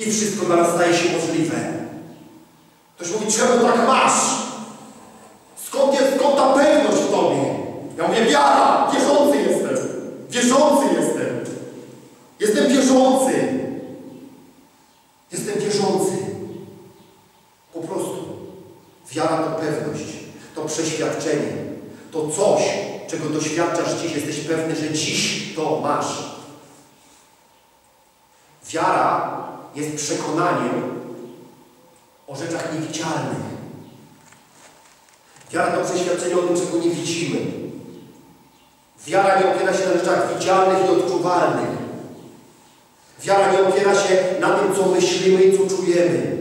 I wszystko dla nas staje się możliwe. Ktoś mówi, czemu tak masz? Skąd jest, skąd ta pewność w Tobie? Ja mówię, wiara, wierzący jestem. Wierzący jestem. Jestem wierzący. Jestem wierzący. Po prostu. Wiara to pewność, to przeświadczenie, to coś, czego doświadczasz dziś. Jesteś pewny, że dziś to masz. Wiara jest przekonaniem o rzeczach niewidzialnych. Wiara to przeświadczenie o tym, czego nie widzimy. Wiara nie opiera się na rzeczach widzialnych i odczuwalnych. Wiara nie opiera się na tym, co myślimy i co czujemy.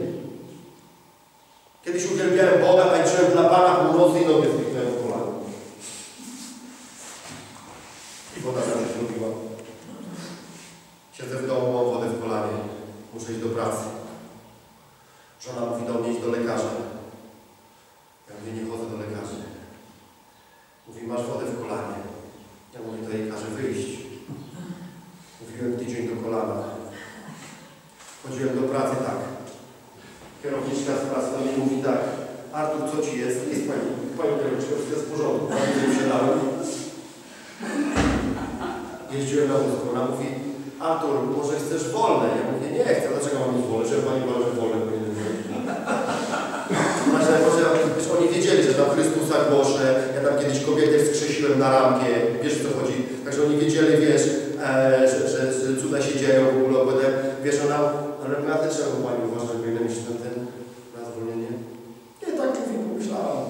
Kiedyś uwielbiałem Boga, tańczyłem dla Pana północy i nogę zniknąłem w kolana. I woda się zrobiła. Siedzę w domu, mam wodę w kolanie. Iść do pracy. Żona mówi do mnie, idź do lekarza. Ja mówię, nie chodzę do lekarzy. Mówi, masz wodę w kolanie. Ja mówię, to jej każe wyjść. Mówiłem tydzień do kolana. Chodziłem do pracy tak. Kierowniczka z pracy do mnie mówi tak. Artur, co ci jest? Jest pani, pani kierowniczka, wszystko jest w porządku. Pani wsiadałem. Jeździłem na wózku. Ona mówi, Artur, może chcesz wolne? Ja mówię, nie chcę. Dlaczego mam mieć wolne? Żeby pani była, że wolne powinien mieć. Znaczy, może, wiesz, oni wiedzieli, że tam Chrystusa głoszę, ja tam kiedyś kobietę wskrzesiłem na rampie, wiesz co chodzi. Także oni wiedzieli, wiesz, e, że, że, że cuda się dzieją w ogóle, potem, wiesz, ona, ale ja też trzeba pani uważać, bo ile mieć ten, ten na zwolnienie. Nie, tak mówi, pomyślałam.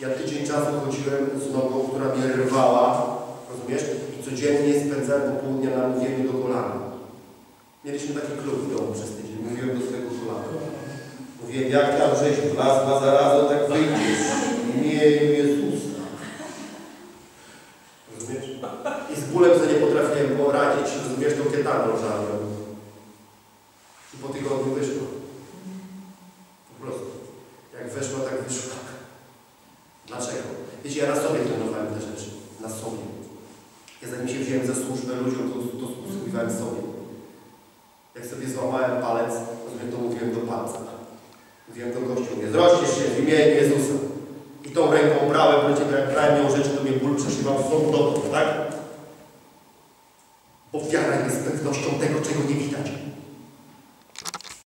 Ja tydzień czasu chodziłem z nogą, która mnie rwała, rozumiesz? I codziennie spędzałem popołudnia na mówieniu do kolana. Mieliśmy taki klub w domu przez tydzień. Mówiłem do swojego kolana. Mówiłem, jak tam żeś wlazła zarazem, tak imieniu Jezusa. Rozumiesz? I z bólem sobie nie potrafiłem poradzić, rozumiesz, tą kietaną żarłem. I po tygodniu wyszło. Po prostu. Jak weszła, tak wyszła. Dlaczego? Wiecie, ja na sobie trenowałem te rzeczy. Na sobie. Ja zanim się wziąłem za służbę ludziom, to, to usługiwałem sobie. Jak sobie złamałem palec, to mówiłem do palca. Mówiłem do gościu, mówię, zrośniesz się w imieniu Jezusa tą ręką brałem, będzie brałem miał rzeczy, to mnie ból przeszywał są dotąd, tak? Bo wiara jest pewnością tego, czego nie widać.